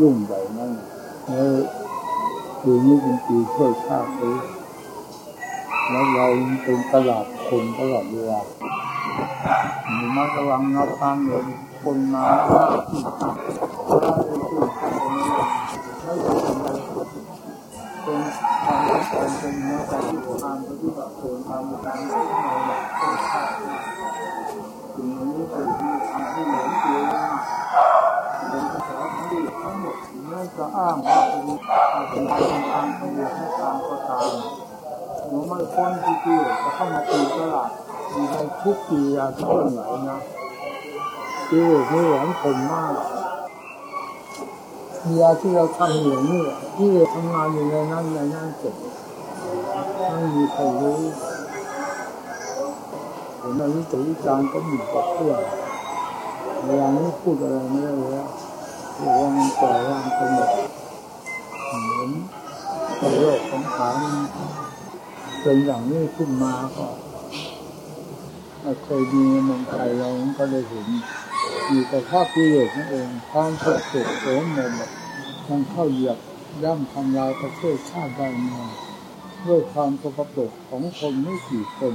ยุ่งใหญ่นั่นแล้วปีนี้เป็นปีช่วยชาติเลยแล้วเราเป็นตลาดคนตลอดเวลาหนูมาระวังนับตังเลยคนมา ภาษาของดีทั้งหมดไม่จะอ้างว่าเป็นเป็นทางที่ดีให้ตามก็ตามหนูไม่พ้นที่ที่จะเข้ามาตีตลาดมีในทุกปีอาที่เรื่องไหนนะที่นี่หลอนผมมากเมียที่เราทำอยู่นี่ที่เราทำงานอยู่ในนั้นในนั้นเสร็จไม่มีใครรู้ผมในวิจวิจารณ์ก็มีกับเพื่อนเวลานี้พูดอะไรไม่ได้แล้ว เรื่องมันปล่อยวางไปหมดเหมือนโลกของขานเป็นอย่างนี้ขึ้นมาก็เคยมีเมืองไทยเราก็ได้เห็นมีแต่ภาพพิเศษนั่นเองความสุขสุขโสมมมันเข้าเหยียบย่ำทำลายประเทศชาติบ้านเมืองด้วยความสกปรกของคนไม่กี่คน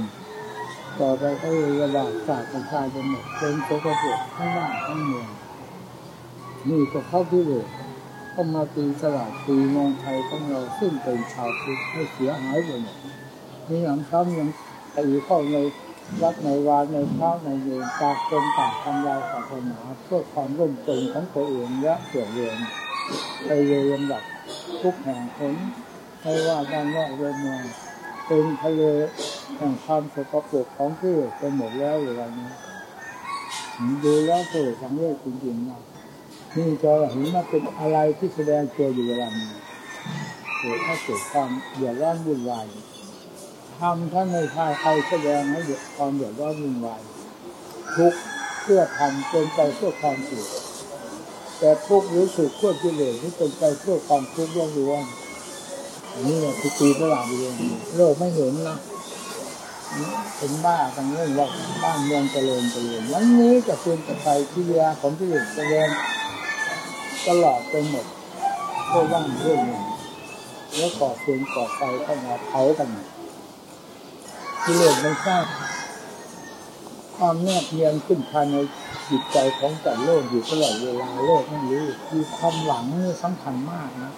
ต่อไปก็เลยระบาดศาสตร์ประชาชนหมดเป็นสกปรกทั้งบ้านทั้งเมือง นี่ก็เข้าพิเศษเข้ามาตีตลาดตีมองไทยของเราซึ่งเป็นชาวพุทธให้เสียหายไปหมดมีอย่างซ้ำยังตีเข้าในวัดในวานในพระในเวรจากคนต่างทำลายศาสนาเพื่อความร่มจมของตัวเองและส่วนรวมไปเลยลำดับทุกแห่งผลไม่ว่าด้านนอกเรือนเมืองเป็นทะเลแห่งความสกปรกของที่ไปหมดแล้วเวลานี้ดูแล้วเกิดสังเวชจริงๆนะ นี่จะเห็นว่าเป็นอะไรที่แสดงตัวอยู่เวลานี้เกิดถ้าเกิดความเดือดร้อนวุ่นวายทำท่านในชายใครแสดงให้เดือดความเดือดร้อนวุ่นวายทุกเพื่อทำเป็นไปเพื่อความสุขแต่ทุกรู้สึกเพื่อกิเลสที่เป็นไปเพื่อความทุกข์ล้วนๆนี่แหละคือตีตลาดเรื่องโลกไม่เห็นนะเป็นบ้ากันเรื่องว่าบ้านเมืองเจริญเจริญวันนี้จะเป็นแต่ไปที่ยาของที่เจริญ ตลอดไปหมดเพื่อว่างเรื่องหนึ่งแล้วก่อฟืนก่อไฟเข้ามาเผากันกิเลสมันสร้างความแนบเนียนขึ้นภายในจิตใจของแต่โลกอยู่ตลอดเวลาโลกไม่รู้คือความหวังนี่สำคัญมากนะ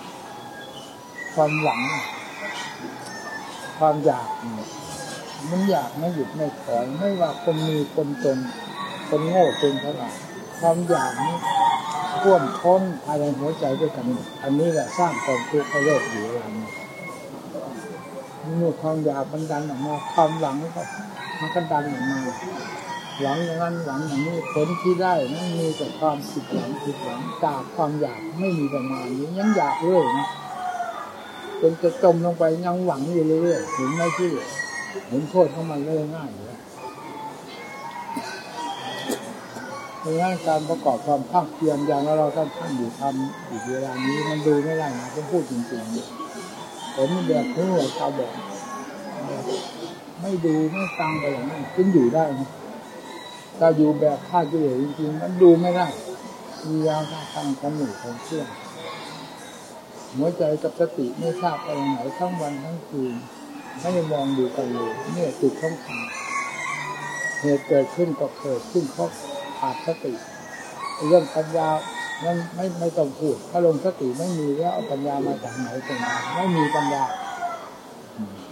ความหวัง ความอยากเนี่ยมันอยากไม่หยุดไม่ถอยไม่ว่าคนมีคนจนคนโง่คนฉลาดความอยากนี้ ท่วมท้นภายในหัวใจด้วยกัน อันนี้แหละสร้างความทุกข์ให้โลกอยู่เวลานี้เมื่ความอยากมันดันออกมาความหวังก็มันก็ดันออกมาหวังอย่างนั้นหวังอย่างนี้ผลที่ได้นั่นมีแต่ความผิดหวังผิดหวังจากความอยากไม่มีประมาณนี้ยังอยากเรื่อยนะจนจะจมลงไปยังหวังอยู่เรื่อยๆถึงไม่ที่เห็นโทษของมันเรื่อยง่ายอยู่แล้ว เพราะงั้นการประกอบความภาคเพียรอย่างเราท่านท่านอยู่ทำอีกเวลานี้มันดูไม่ได้นะต้องพูดจริงๆผมแบบเพื่อชาวแบบไม่ดูไม่ฟังอย่างนั้นจึงอยู่ได้นะถ้าอยู่แบบท่าเฉยจริงๆมันดูไม่ได้มียาวท่าทางกันหนูของเชื่อหัวใจกับสติไม่ทราบไปไหนทั้งวันทั้งคืนไม่มองดูกันเลยเนี่ยจุดสำคัญเหตุเกิดขึ้นก็เกิดขึ้นเพราะ ขาดสติเรื่องปัญญานั้นไม่ไม่ต้องพูดถ้าลงสติไม่มีแล้วเอาปัญญามาจากไหนตรงไหนไม่มีปัญญา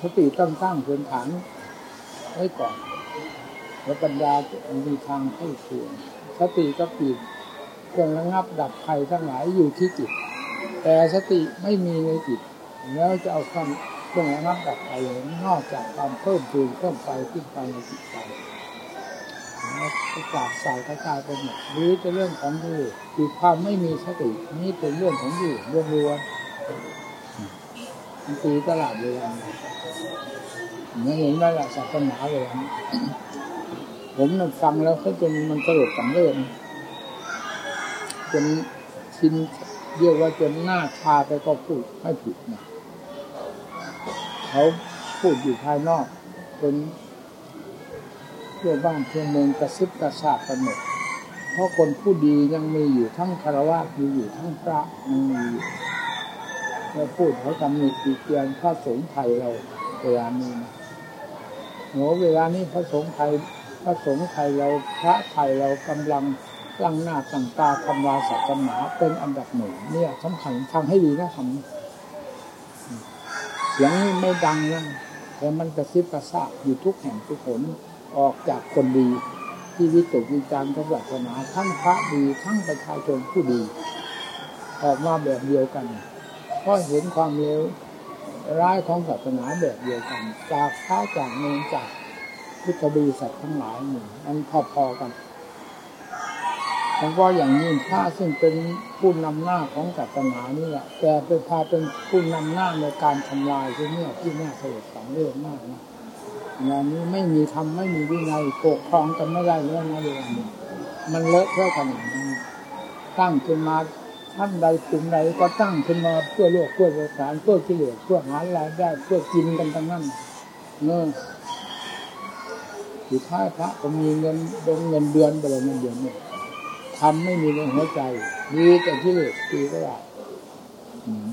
สติต้องสร้างพื้นฐานไว้ก่อนแล้วปัญญาจะมีทางให้เสื่อมสติก็ปิดเครื่องระงับดับภัยทั้งหลายอยู่ที่จิต แต่สติไม่มีในจิต แล้วจะเอาความเครื่องระงับดับภัยนอกจากความเพิ่มพูนเพิ่มไฟขึ้นไปในจิตใจ กระจายสายกระจายไปหมดหรือจะเรื่องของดูคือความไม่มีสตินี่เป็นเรื่องของดูเรื่องล้วนมันตีตลาดเลยไม่เห็นไหมล่ะศาสนาเลยผมนั่งฟังแล้วเขาจนมันสลดสังเวชจนชินเรียกว่าจนหน้าชาไปก็พูดไม่ผิดนะเขาพูดอยู่ภายนอกจน เพื่อบ้านเพื่อเมืองกระซิบกระซาบกันหมดเพราะคนผู้ดียังมีอยู่ทั้งคารวะมีอยู่ทั้งพระยังมีอยู่เราพูดเขาทำหนุตีเตียนพระสงฆ์ไทยเราเวลานี้นะโหเวลานี้พระสงฆ์ไทยพระสงฆ์ไทยเราพระไทยเรากำลังตั้งหน้าตั้งตาทำลายศาสนาเป็นอันดับหนึ่งเนี่ยสำคัญฟังให้ดีนะคำเสียงนี้ไม่ดังนะแต่มันกระซิบกระซาบอยู่ทุกแห่งทุกผล ออกจากคนดี ที่วิตกวิจารณ์พระศาสนาทั้งพระดีทั้งประชาชนผู้ดี ออกมาแบบเดียวกันเพราะเห็นความเลวร้ายของศาสนาแบบเดียวกัน จากพระจากเนจากพุทธบริษัททั้งหลายหนึ่งมันพอๆกันผมว่าอย่างนี้พระซึ่งเป็นผู้นำหน้าของศาสนานี่แหละแต่เป็นพาเป็นผู้นำหน้าในการทำลายที่นี่ยที่น่าสลดสังเวชมากนะ งานนี้ไม่มีธรรมไม่มีวินัยปกครองกันไม่ได้เรื่องนะเลานี้มันเลอะเทอะขนาดนั้ตั้งขึ้นมาท่านใดกลุ่มใดก็ตั้งขึ้นมาเพื่อโลกเพื่อประสานเพื่อกิเลสเพื่อหารายได้เพื่อกินกันทั้งนั้นเนอะสุดท้ายพระก็มีเงินเป็นเงินเดือนไปเลยเงินเดือนเนี่ยทำไม่มีในหัวใจมีแต่กิเลสตีก็ได้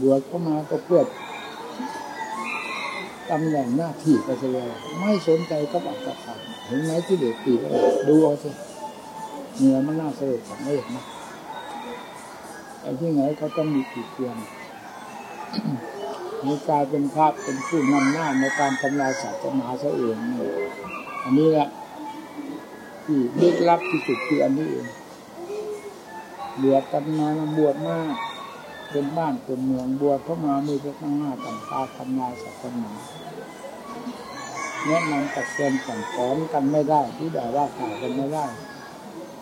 บวชเข้ามาก็เพื่อ ตำแหน่งหน้าที่ไปเลยไม่สนใจก็บัตรกับขันเห็นไหมกิเลสตีก็ได้ดูเอาสิเหนือมันน่าเสียสังเวชนะไอ้ที่ไหนเขาต้องมีขีดเตียนมีกลายเป็นภาพเป็นผู้นำหน้าในการทำลายศาสนาซะเองนี่อันนี้แหละที่ลึกลับที่สุดคืออันนี้เองบวชกันมาบวชมาก เป็นบ้านเป็นเมืองบวชเข้ามามีแต่ตั้งหน้าตั้งตาทำลายศาสนาแนะนำตักเตือนสั่งสอนกันไม่ได้ที่ด่าว่าข่าวกันไม่ได้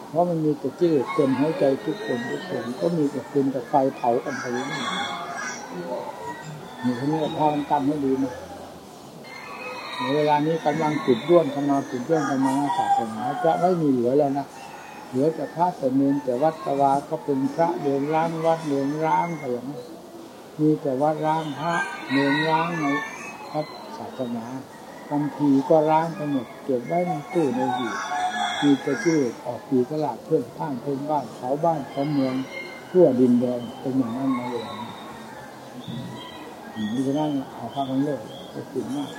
เพราะมันมีแต่กิเลสเต็มหัวใจทุกคนทุกคนก็มีแต่ฟืนแต่ไฟเผากันไปนี่นี่คนนี้พากันจำให้ดีนะในเวลานี้กำลังจุดด้วนเข้ามาจุดด้วนเข้ามาศาสนาจะไม่มีเหลือแล้วนะ เหลือแต่พระแต่เนแต่วัดตวาก็เป็นพระเดินร้างวัดเดินร้างไปอย่างนั้มีแต่วัดร้างพระเดินร้างในพระศาสนาคำพีก็ร้างไปหมดเก็บไว้ในตู้ในหีบมีแต่ชื่อออกปีตลาดเพื่อนข้างเพื่อนบ้านเขาบ้านเขาเมืองทั่วดินแดนเป็นอย่างนั้นมาเลยนี่ฉะนั้นเอาพระกันเลิกก็ถึงมาก